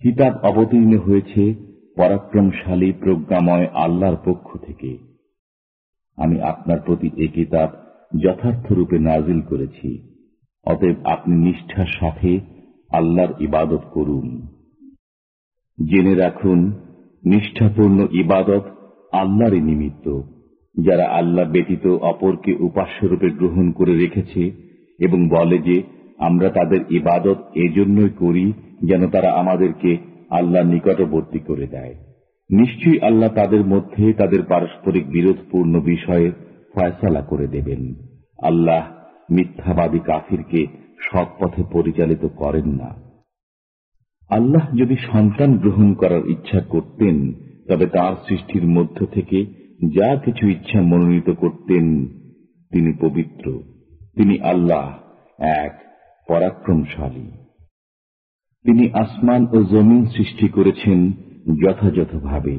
কিতাব অবতীর্ণ হয়েছে পরাক্রমশালী প্রজ্ঞাময় আল্লাহর পক্ষ থেকে। আমি আপনার প্রতি এ কিতাব যথার্থরূপে নাজিল করেছি। অতএব আপনি নিষ্ঠার সাথে আল্লাহর ইবাদত করুন। জেনে রাখুন, নিষ্ঠাপূর্ণ ইবাদত আল্লাহরই নিমিত্ত। যারা আল্লাহ ব্যতীত অপরকে উপাস্যরূপে গ্রহণ করে রেখেছে এবং বলে যে আমরা তাদের ইবাদত এজন্যই করি যেন তারা আমাদেরকে আল্লাহ নিকটবর্তী করে দেয়। নিশ্চয়ই আল্লাহ তাদের মধ্যে তাদের পারস্পরিক বিরোধপূর্ণ বিষয়ে ফয়সালা করে দেবেন। আল্লাহ মিথ্যাবাদী কাফিরকে সৎ পথে পরিচালিত করেন না। আল্লাহ যদি সন্তান গ্রহণ করার ইচ্ছা করতেন, তবে তার সৃষ্টির মধ্য থেকে যা কিছু ইচ্ছা মনোনীত করতেন, তিনি পবিত্র। তিনি আল্লাহ এক পরাক্রমশালী। তিনি আসমান ও জমিন সৃষ্টি করেছেন যথাযথভাবে।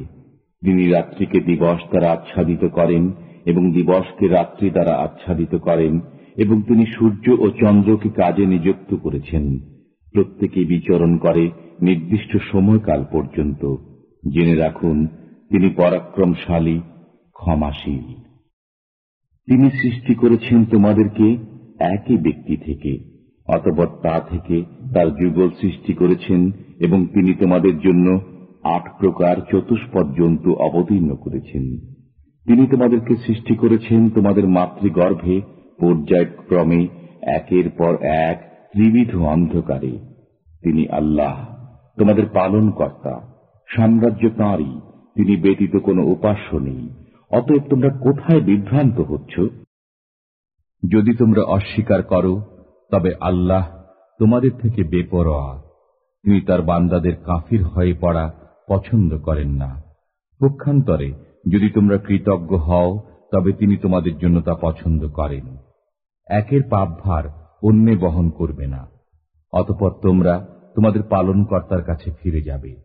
তিনি রাত্রিকে দিবস দ্বারা আচ্ছাদিত করেন এবং দিবসকে রাত্রি দ্বারা আচ্ছাদিত করেন এবং তিনি সূর্য ও চন্দ্রকে কাজে নিযুক্ত করেছেন। প্রত্যেকে বিচরণ করে নির্দিষ্ট সময়কাল পর্যন্ত। জেনে রাখুন, তিনি পরাক্রমশালী, ক্ষমাশীল। তিনি সৃষ্টি করেছেন তোমাদেরকে একই ব্যক্তি থেকে। অতপর তা থেকে তার যুগল সৃষ্টি করেছেন এবং তিনি তোমাদের জন্য আট প্রকার চতুষ্পদ জন্তু অবতীর্ণ করেছেন। তিনি তোমাদেরকে সৃষ্টি করেছেন তোমাদের মাতৃগর্ভে, পর্যায়ক্রমে, একের পর এক, ত্রিবিধ অন্ধকারে। তিনি আল্লাহ, তোমাদের পালন কর্তা সাম্রাজ্য তাঁরই তিনি ব্যতীত কোনো উপাস্য নেই। অতএব তোমরা কোথায় বিভ্রান্ত হচ্ছ? যদি তোমরা অস্বীকার করো তবে আল্লাহ তোমাদের থেকে বেপরোয়া। তিনি তার বান্দাদের কাফির হয়ে পড়া পছন্দ করেন না। পক্ষান্তরে, যদি তোমরা কৃতজ্ঞ হও, তবে তিনি তোমাদের জন্য তা পছন্দ করেন। একের পাপভার অন্যে বহন করবে না। অতপর তোমরা তোমাদের পালনকর্তার কাছে ফিরে যাবে।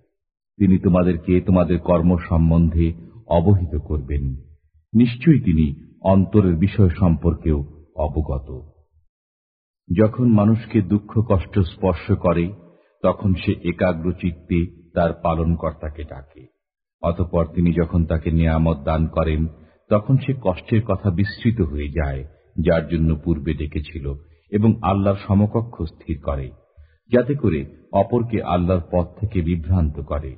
তিনি তোমাদেরকে তোমাদের কর্ম সম্বন্ধে অবহিত করবেন। নিশ্চয়ই তিনি অন্তরের বিষয় সম্পর্কেও অবগত। যখন মানুষকে দুঃখ, কষ্ট স্পর্শ করে, তখন সে একাগ্র চিত্তে তার পালনকর্তাকে ডাকে। অতপর তিনি যখন তাকে নিয়ামত দান করেন, তখন সে কষ্টের কথা বিস্তৃত হয়ে যায়, যার জন্য পূর্বে ডেকেছিল এবং আল্লাহর সমকক্ষ স্থির করে, যাতে করে অপরকে আল্লাহর পথ থেকে বিভ্রান্ত করে।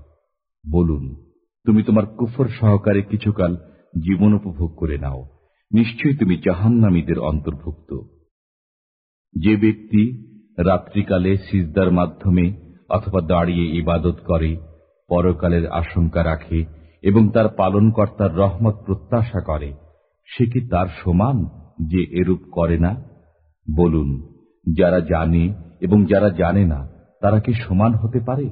বলুন, তুমি তোমার কুফর সহকারে কিছুকাল জীবন উপভোগ করে নাও। নিশ্চয়ই তুমি জাহান্নামীদের অন্তর্ভুক্ত। যে ব্যক্তি রাত্রিকালে সিজদার মাধ্যমে অথবা দাঁড়িয়ে ইবাদত করে, পরকালের আশঙ্কা রাখে এবং তার পালনকর্তার রহমত প্রত্যাশা করে, সে কি তার সমান যে এরূপ করে না? বলুন, যারা জানে এবং যারা জানে না, তারা কি সমান হতে পারে?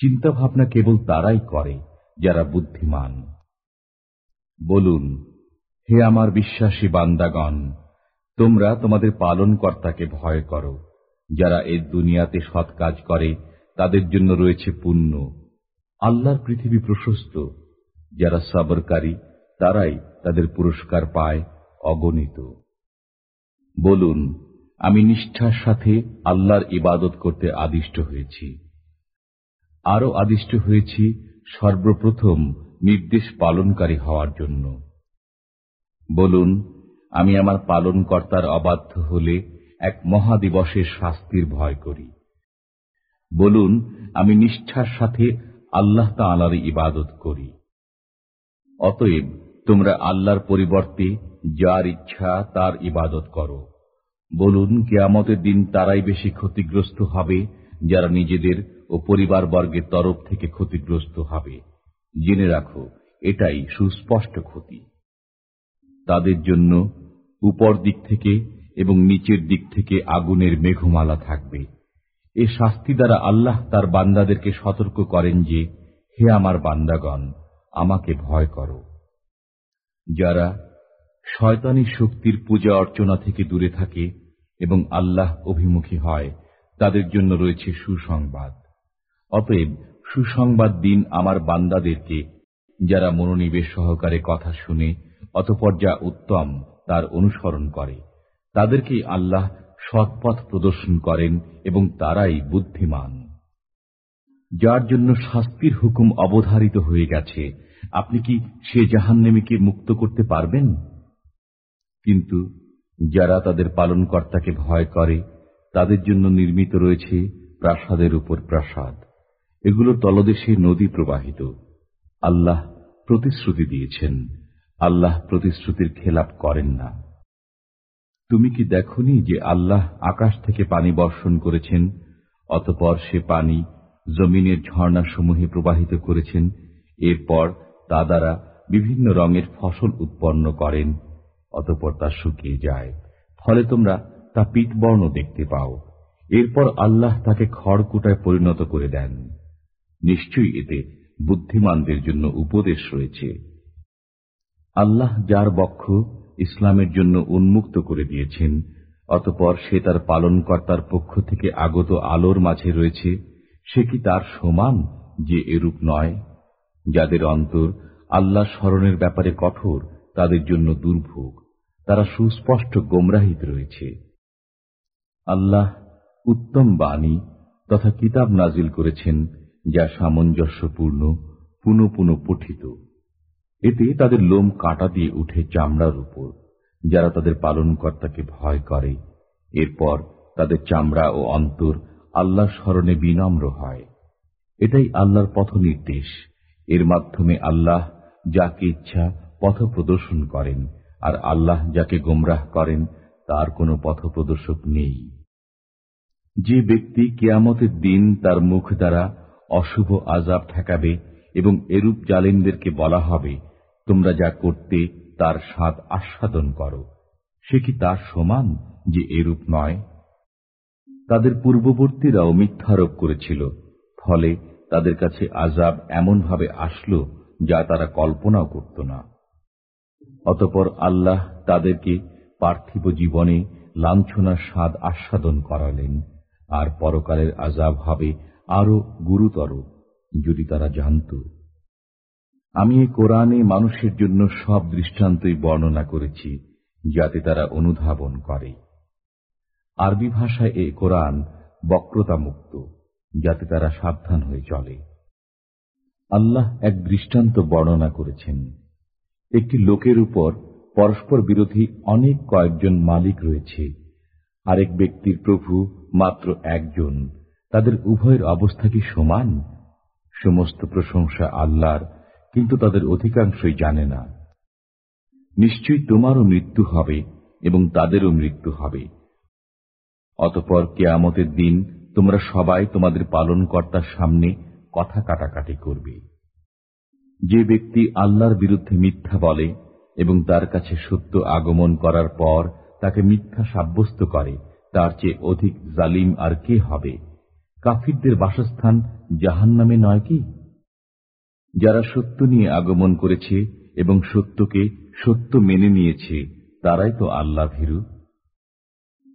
চিন্তা ভাবনা কেবল তারাই করে যারা বুদ্ধিমান। বলুন, হে আমার বিশ্বাসী বান্দাগণ তোমরা তোমাদের পালন কর্তাকে ভয় করো। যারা এ দুনিয়াতে সৎ কাজ করে, তাদের জন্য রয়েছে পুণ্য। আল্লাহর পৃথিবী প্রশস্ত। যারা সাবরকারী, তারাই তাদের পুরস্কার পায় অগণিত। বলুন, আমি নিষ্ঠার সাথে আল্লাহর ইবাদত করতে আদিষ্ট হয়েছি। আরও আদিষ্ট হয়েছি সর্বপ্রথম নির্দেশ পালনকারী হওয়ার জন্য। বলুন আমি আমার পালনকর্তার অবাধ্য হলে এক মহাদিবসের শাস্তির ভয় করি। বলুন, আমি নিষ্ঠার সাথে আল্লাহ তাঁলার ইবাদত করি। অতএব তোমরা আল্লাহর পরিবর্তে যার ইচ্ছা তার ইবাদত করো। বলুন, কেয়ামতের দিন তারাই বেশি ক্ষতিগ্রস্ত হবে যারা নিজেদের ও পরিবার বর্গের তরফ থেকে ক্ষতিগ্রস্ত হবে। জেনে রাখো, এটাই সুস্পষ্ট ক্ষতি। তাদের জন্য উপর দিক থেকে এবং নিচের দিক থেকে আগুনের মেঘমালা থাকবে। এ শাস্তি দ্বারা আল্লাহ তার বান্দাদেরকে সতর্ক করেন যে, হে আমার বান্দাগণ, আমাকে ভয় করো। যারা শয়তানি শক্তির পূজা অর্চনা থেকে দূরে থাকে এবং আল্লাহ অভিমুখী হয়, তাদের জন্য রয়েছে সুসংবাদ। অতএব সুসংবাদ দিন আমার বান্দাদেরকে, যারা মনোনিবেশ সহকারে কথা শুনে অতপর যা উত্তম তার অনুসরণ করে। তাদেরকেই আল্লাহ সৎপথ প্রদর্শন করেন এবং তারাই বুদ্ধিমান। যার জন্য শাস্তির হুকুম অবধারিত হয়ে গেছে, আপনি কি সে জাহান্নেমীকে মুক্ত করতে পারবেন? কিন্তু যারা তাদের পালনকর্তাকে ভয় করে, তাদের জন্য নির্মিত রয়েছে প্রাসাদের উপর প্রাসাদ। এগুলো তলদেশে নদী প্রবাহিত। আল্লাহ প্রতিশ্রুতি দিয়েছেন। আল্লাহ প্রতিশ্রুতির খেলাপ করেন না। তুমি কি দেখনি যে আল্লাহ আকাশ থেকে পানি বর্ষণ করেছেন, অতপর সে পানি জমিনের ঝর্ণাসমূহে প্রবাহিত করেছেন, এরপর তা দ্বারা বিভিন্ন রঙের ফসল উৎপন্ন করেন, অতপর তা শুকিয়ে যায়। ফলে তোমরা তা পিতবর্ণ দেখতে পাও। এরপর আল্লাহ তাকে খড়কুটায় পরিণত করে দেন। নিশ্চয়ই এতে বুদ্ধিমানদের জন্য উপদেশ রয়েছে। আল্লাহ যার বক্ষ ইসলামের জন্য উন্মুক্ত করে দিয়েছেন, অতপর সে তার পালনকর্তার পক্ষ থেকে আগত আলোর মাঝে রয়েছে, সে কি তার সমান যে এরূপ নয়? যাদের অন্তর আল্লাহ স্মরণের ব্যাপারে কঠোর, তাদের জন্য দুর্ভোগ। তারা সুস্পষ্ট গোমরাহিত রয়েছে। আল্লাহ উত্তম বাণী তথা কিতাব নাজিল করেছেন, যা সামঞ্জস্যপূর্ণ পুনঃ পুনঃ পঠিত এতে তাদের লোম কাটা দিয়ে উঠে চামড়ার উপর, যারা তাদের পালনকর্তাকে ভয় করে। এরপর তাদের চামড়া ও অন্তর আল্লাহ স্মরণে বিনম্র হয়। এটাই আল্লাহর পথ নির্দেশ এর মাধ্যমে আল্লাহ যাকে ইচ্ছা পথ প্রদর্শন করেন, আর আল্লাহ যাকে গোমরাহ করেন, তার কোনো পথ প্রদর্শক নেই। যে ব্যক্তি কেয়ামতের দিন তার মুখ দ্বারা অশুভ আজাব ঠেকাবে এবং এরূপ জালিমদেরকে বলা হবে তোমরা যা করতে তার স্বাদ আস্বাদন করো। সে কি তার সমান যে এরূপ নয়? তাদের পূর্ববর্তীরাও মিথ্যারোপ করেছিল, ফলে তাদের কাছে আজাব এমনভাবে আসলো যা তারা কল্পনাও করত না। অতপর আল্লাহ তাদেরকে পার্থিব জীবনে লাঞ্ছনার স্বাদ আস্বাদন করালেন, আর পরকালের আজাব হবে আরও গুরুতর, যদি তারা জানত। আমি এ কোরআনে মানুষের জন্য সব দৃষ্টান্তই বর্ণনা করেছি, যাতে তারা অনুধাবন করে। আরবি ভাষায় এ কোরআন বক্রতা মুক্ত যাতে তারা সাবধান হয়ে চলে। আল্লাহ এক দৃষ্টান্ত বর্ণনা করেছেন। একটি লোকের উপর পরস্পর বিরোধী অনেক কয়েকজন মালিক রয়েছে। আরেক ব্যক্তির প্রভু মাত্র একজন, তাদের উভয়ের অবস্থা কি সমান? সমস্ত প্রশংসা আল্লাহর কিন্তু তাদের অধিকাংশই জানে না। নিশ্চয়ই তোমারও মৃত্যু হবে এবং তাদেরও মৃত্যু হবে। অতপর কেয়ামতের দিন তোমরা সবাই তোমাদের পালনকর্তার সামনে কথা কাটাকাটি করবে। যে ব্যক্তি আল্লাহর বিরুদ্ধে মিথ্যা বলে এবং তার কাছে সত্য আগমন করার পর তাকে মিথ্যা সাব্যস্ত করে, তার চেয়ে অধিক জালিম আর কে হবে? কাফিরদের বাসস্থান জাহান নামে নয় কি? যারা সত্য নিয়ে আগমন করেছে এবং সত্যকে সত্য মেনে নিয়েছে, তারাই তো আল্লাহ ভীরু।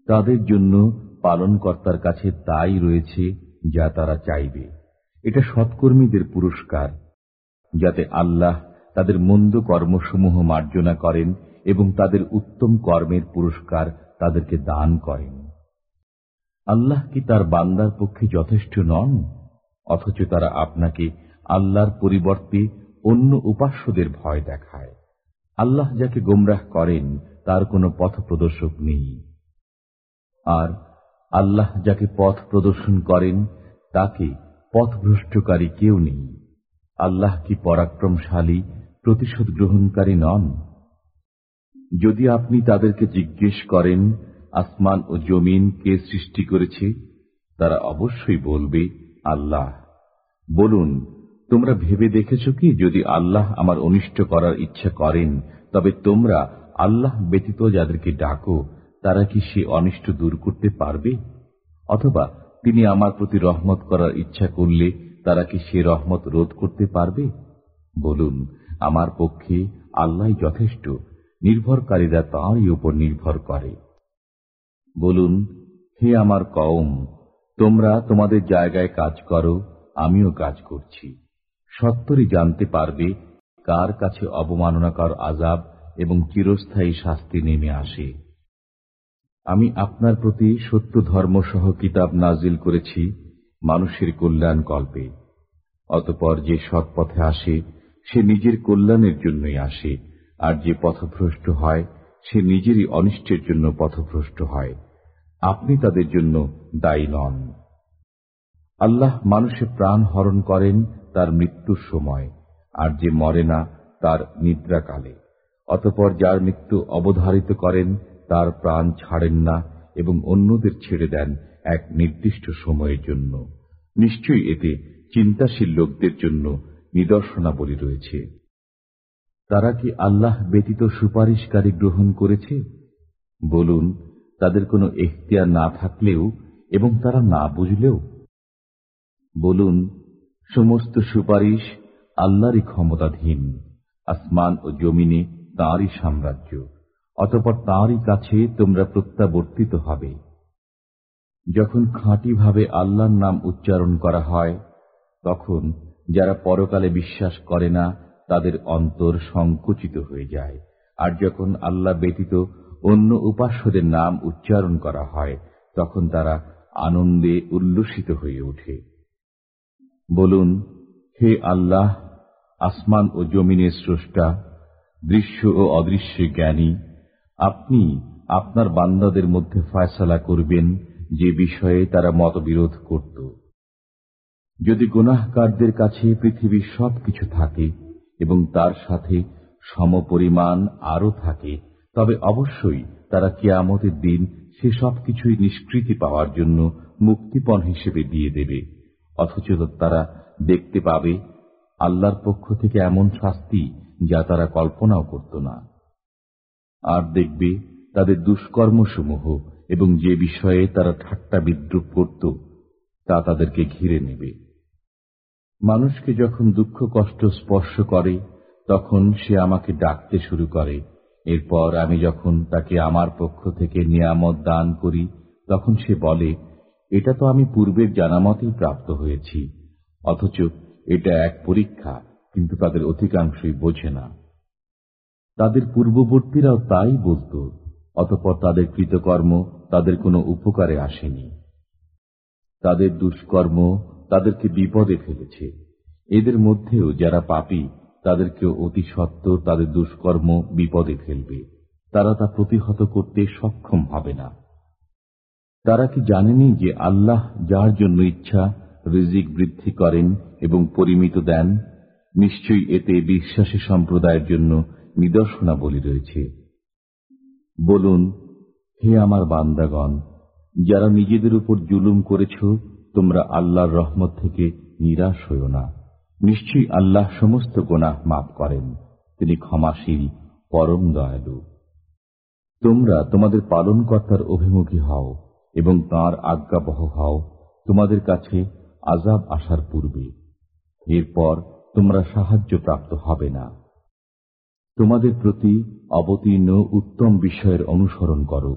তাদের জন্য পালনকর্তার কাছে তাই রয়েছে যা তারা চাইবে। এটা সৎকর্মীদের পুরস্কার, যাতে আল্লাহ তাদের মন্দ কর্মসমূহ মার্জনা করেন এবং তাদের উত্তম কর্মের পুরস্কার তাদেরকে দান করেন। আল্লাহ কি তার বান্দার পক্ষে যথেষ্ট নন? অথচ তারা আপনাকে আল্লাহর পরিবর্তে অন্য উপাস্যদের ভয় দেখায়। আল্লাহ যাকে গোমরাহ করেন, তার কোনো পথ প্রদর্শক নেই। আর আল্লাহ যাকে পথ প্রদর্শন করেন, তাকে পথভ্রষ্টকারী কেউ নেই। আল্লাহ কি পরাক্রমশালী, প্রতিশোধ গ্রহণকারী নন? যদি আপনি তাদেরকে জিজ্ঞেস করেন, আসমান ও জমিন কে সৃষ্টি করেছে, তারা অবশ্যই বলবে, আল্লাহ। বলুন তোমরা ভেবে দেখেছ কি? যদি আল্লাহ আমার অনিষ্ট করার ইচ্ছা করেন, তবে তোমরা আল্লাহ ব্যতীত যাদেরকে ডাকো, তারা কি সে অনিষ্ট দূর করতে পারবে? অথবা তিনি আমার প্রতি রহমত করার ইচ্ছা করলে তারা কি সে রহমত রোধ করতে পারবে? বলুন, আমার পক্ষে আল্লাহ যথেষ্ট, নির্ভরকারীরা তাঁরই উপর নির্ভর করে। বলুন, হে আমার কওম, তোমরা তোমাদের জায়গায় কাজ করো, আমিও কাজ করছি। সত্তরই জানতে পারবে কার কাছে অবমাননাকর আজাব এবং চিরস্থায়ী শাস্তি নেমে আসে। আমি আপনার প্রতি সত্য ধর্ম সহ কিতাব নাজিল করেছি মানুষের কল্যাণ কল্পে। অতপর যে সৎ পথে আসে, সে নিজের কল্যাণের জন্যই আসে, আর যে পথভ্রষ্ট হয়, সে নিজেরই অনিষ্টের জন্য পথভ্রষ্ট হয়। আপনি তাদের জন্য দায়ী নন। আল্লাহ মানুষের প্রাণ হরণ করেন তার মৃত্যুর সময়, আর যে মরে না, তার নিদ্রাকালে। অতপর যার মৃত্যু অবধারিত করেন, তার প্রাণ ছাড়েন না এবং অন্যদের ছেড়ে দেন এক নির্দিষ্ট সময়ের জন্য। নিশ্চয়ই এতে চিন্তাশীল লোকদের জন্য নিদর্শনাবলী রয়েছে। তারা কি আল্লাহ ব্যতীত সুপারিশকারী গ্রহণ করেছে? বলুন, তাদের কোনো এখতিয়ার না থাকলেও এবং তারা না বুঝলেও। বলুন সমস্ত সুপারিশ আল্লাহরই ক্ষমতাধীন, আসমান ও জমিনে তাঁরই সাম্রাজ্য, অতপর তাঁরই কাছে তোমরা প্রত্যাবর্তিত হবে। যখন খাঁটিভাবে আল্লাহর নাম উচ্চারণ করা হয়, তখন যারা পরকালে বিশ্বাস করে না, তাদের অন্তর সংকুচিত হয়ে যায়। আর যখন আল্লাহ ব্যতীত অন্য উপাস্যদের নাম উচ্চারণ করা হয়, তখন তারা আনন্দে উল্লসিত হয়ে ওঠে। বলুন, হে আল্লাহ, আসমান ও জমিনের স্রষ্টা, দৃশ্য ও অদৃশ্য জ্ঞানী, আপনি আপনার বান্দাদের মধ্যে ফয়সালা করবেন যে বিষয়ে তারা মতবিরোধ করত। যদি গুনাহকারদের কাছে পৃথিবীর সব কিছু থাকে এবং তার সাথে সমপরিমাণ আরও থাকে, তবে অবশ্যই তারা কেয়ামতের দিন সে সব কিছুই নিষ্কৃতি পাওয়ার জন্য মুক্তিপণ হিসেবে দিয়ে দেবে। অথচ তারা দেখতে পাবে আল্লাহর পক্ষ থেকে এমন শাস্তি যা তারা কল্পনাও করত না। আর দেখবে তাদের দুষ্কর্মসমূহ এবং যে বিষয়ে তারা ঠাট্টা বিদ্রুপ করত, তা তাদেরকে ঘিরে নেবে। মানুষকে যখন দুঃখ কষ্ট স্পর্শ করে, তখন সে আমাকে ডাকতে শুরু করে। এরপর আমি যখন তাকে আমার পক্ষ থেকে নিয়ামত দান করি, তখন সে বলে এটা তো আমি পূর্বের জানামতেই প্রাপ্ত হয়েছি। অথচ এটা এক পরীক্ষা, কিন্তু তাদের অধিকাংশই বোঝে না। তাদের পূর্ববর্তীরাও তাই বলত, অতপর তাদের কৃতকর্ম তাদের কোনো উপকারে আসেনি। তাদের দুষ্কর্ম তাদেরকে বিপদে ফেলেছে। এদের মধ্যেও যারা পাপি তাদেরকে অতি সত্ত্বর তাদের দুষ্কর্ম বিপদে ফেলবে। তারা তা প্রতিহত করতে সক্ষম হবে না। তারা কি জানেনি যে আল্লাহ যার জন্য ইচ্ছা রিজিক বৃদ্ধি করেন এবং পরিমিত দেন? নিশ্চয়ই এতে বিশ্বাসী সম্প্রদায়ের জন্য নিদর্শনাবলী রয়েছে। বলুন, হে আমার বান্দাগণ, যারা নিজেদের উপর জুলুম করেছ, তোমরা আল্লাহর রহমত থেকে নিরাশ হইও না। নিশ্চয়ই আল্লাহ সমস্ত গোনাহ মাফ করেন। তিনি ক্ষমাশীল, পরম দয়ালু। তোমরা তোমাদের পালনকর্তার অভিমুখী হও। এবং তার আজ্ঞাবহ হও তোমাদের কাছে আজাব আসার পূর্বে। এরপর তোমরা সাহায্য প্রাপ্ত হবে না। তোমাদের প্রতি অবতীর্ণ উত্তম বিষয়ের অনুসরণ করো।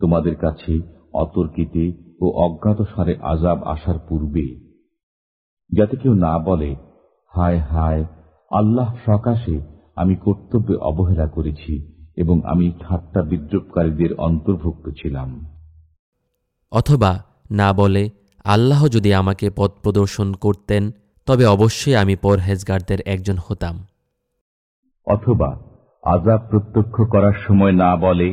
তোমাদের কাছে অতর্কিতে ও অজ্ঞাতসারে আজাব আসার পূর্বে। যাতে কেউ না বলে, হায় হায়, আল্লাহ সকাশে আমি কর্তব্যে অবহেলা করেছি এবং আমি ঠাট্টা বিদ্রুপকারীদের অন্তর্ভুক্ত ছিলাম। অথবা না বলে, আল্লাহ যদি আমাকে পথ প্রদর্শন করতেন, তবে অবশ্যই আমি পরহেজগারদের একজন হতাম। অথবা আজাব প্রত্যক্ষ করার সময় না বলে,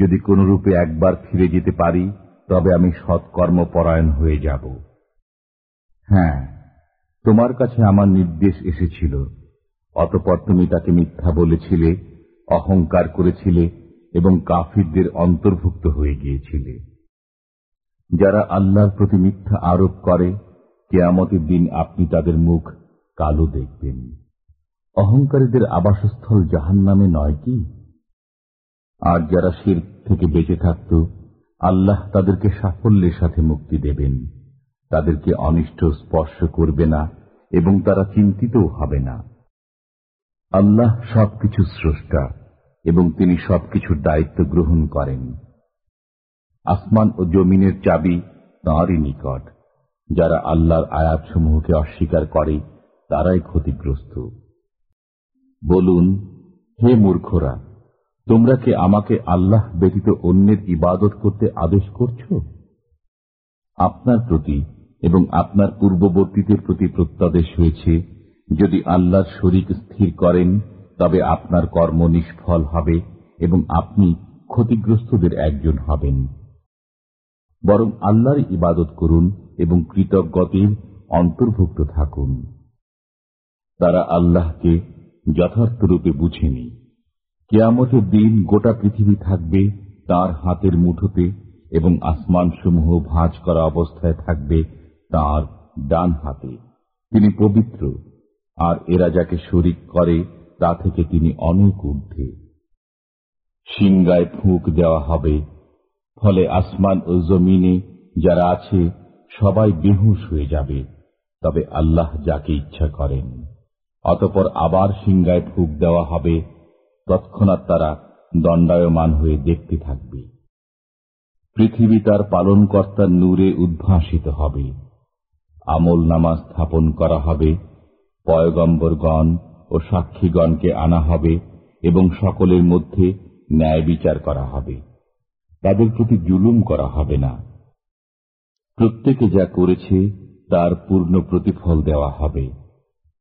যদি কোনরূপে একবার ফিরে যেতে পারি, তবে আমি সৎকর্মপরায়ণ হয়ে যাব। হ্যাঁ তোমার কাছে আমার নির্দেশ এসেছিল। অতপর তুমি তাকে মিথ্যা বলেছিলে, অহংকার করেছিলে এবং কাফিরদের অন্তর্ভুক্ত হয়ে গিয়েছিলে। যারা আল্লাহর প্রতি মিথ্যা আরোপ করে, কেয়ামতের দিন আপনি তাদের মুখ কালো দেখবেন। অহংকারীদের আবাসস্থল জাহান নামে নয় কি? আর যারা শির থেকে বেঁচে থাকত, আল্লাহ তাদেরকে সাফল্যের সাথে মুক্তি দেবেন। তাদেরকে অনিষ্ট স্পর্শ করবে না এবং তারা চিন্তিতও হবে না। আল্লাহ সবকিছু স্রষ্টা এবং তিনি সবকিছুর দায়িত্ব গ্রহণ করেন। আসমান ও জমিনের চাবি তাঁরই নিকট। যারা আল্লাহর আয়াতসমূহকে অস্বীকার করে, তারাই ক্ষতিগ্রস্ত। বলুন, হে মূর্খরা, তোমরা কি আমাকে আল্লাহ ব্যতীত অন্যের ইবাদত করতে আদেশ করছ? আপনার প্রতি এবং আপনার পূর্ববর্তীদের প্রতি প্রত্যাদেশ হয়েছে, যদি আল্লাহর শরিক স্থির করেন, তবে আপনার কর্ম নিষ্ফল হবে এবং আপনি ক্ষতিগ্রস্তদের একজন হবেন। বরং আল্লাহর ইবাদত করুন এবং কৃতজ্ঞতির অন্তর্ভুক্ত থাকুন। তারা আল্লাহকে যথার্থরূপে বুঝেনি। কেয়ামতের দিন গোটা পৃথিবী থাকবে তার হাতের মুঠোতে এবং আসমানসমূহ ভাঁজ করা অবস্থায় থাকবে তার ডান হাতে। তিনি পবিত্র, আর এরা যাকে শরিক করে, তা থেকে তিনি অনেক ঊর্ধ্বে। সিংগায় ফুঁক দেওয়া হবে ফলে আসমান ও জমিনে যারা আছে, সবাই বেহুশ হয়ে যাবে। তবে আল্লাহ যাকে ইচ্ছা করেন, অতপর আবার সিংগায় ফুঁক দেওয়া হবে, তৎক্ষণাৎ তারা দণ্ডায়মান হয়ে দেখতে থাকবে। পৃথিবী তার পালনকর্তার নূরে উদ্ভাসিত হবে। আমল নামা স্থাপন করা হবে, পয়গম্বরগণ ও সাক্ষীগণকে আনা হবে এবং সকলের মধ্যে ন্যায় বিচার করা হবে। তাদের প্রতি জুলুম করা হবে না। প্রত্যেকে যা করেছে, তার পূর্ণ প্রতিফল দেওয়া হবে।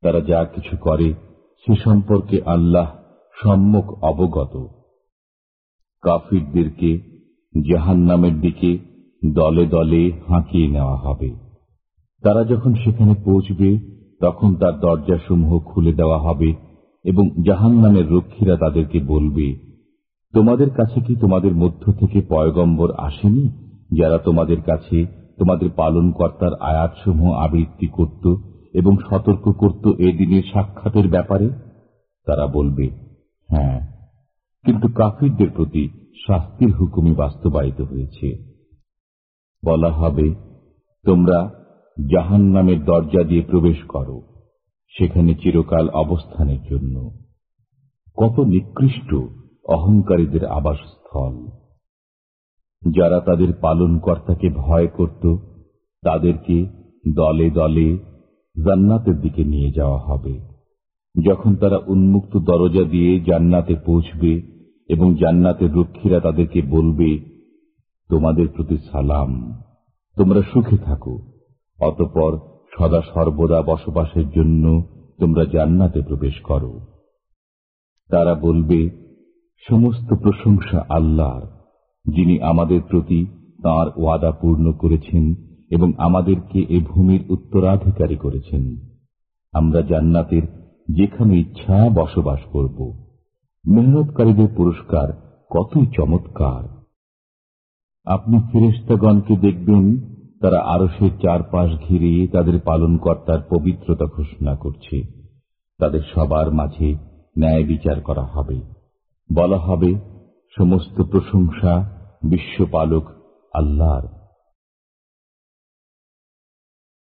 তারা যা কিছু করে, সে সম্পর্কে আল্লাহ সম্মুখ অবগত। কাফিরদেরকে জাহান নামের দিকে দলে দলে হাঁকিয়ে নেওয়া হবে। তারা যখন সেখানে পৌঁছবে, তখন তার দরজাসমূহ খুলে দেওয়া হবে এবং জাহান নামের রক্ষীরা তাদেরকে বলবে তোমাদের কাছে কি তোমাদের মধ্য থেকে পয়গম্বর আসেনি, যারা তোমাদের কাছে তোমাদের পালনকর্তার আয়াতসমূহ আবৃত্তি করত এবং সতর্ক করত এ দিনের সাক্ষাতের ব্যাপারে? তারা বলবে হ্যাঁ। কিন্তু কাফিরদের প্রতি শাস্তির হুকুমই বাস্তবায়িত হয়েছে। বলা হবে, তোমরা জাহান নামের দরজা দিয়ে প্রবেশ করো, সেখানে চিরকাল অবস্থানের জন্য। কত নিকৃষ্ট অহংকারীদের আবাসস্থল। যারা তাদের পালনকর্তাকে ভয় করত, তাদেরকে দলে দলে জান্নাতের দিকে নিয়ে যাওয়া হবে। যখন তারা উন্মুক্ত দরজা দিয়ে জান্নাতে পৌঁছবে এবং জান্নাতের রক্ষীরা তাদেরকে বলবে, তোমাদের প্রতি সালাম, তোমরা সুখে থাকো, অতপর সদা সর্বদা বসবাসের জন্য তোমরা জান্নাতে প্রবেশ করো। তারা বলবে সমস্ত প্রশংসা আল্লাহর, যিনি আমাদের প্রতি তাঁর ওয়াদা পূর্ণ করেছেন এবং আমাদেরকে এ ভূমির উত্তরাধিকারী করেছেন। আমরা জান্নাতের যেখানে ইচ্ছা বসবাস করব। মেহনতকারীদের পুরস্কার কতই চমৎকার। আপনি ফেরেস্তাগণকে দেখবেন, তারা আরও সে চারপাশ ঘিরে তাদের পালনকর্তার পবিত্রতা ঘোষণা করছে। তাদের সবার মাঝে ন্যায় বিচার করা হবে। বলা হবে সমস্ত প্রশংসা বিশ্বপালক আল্লাহর।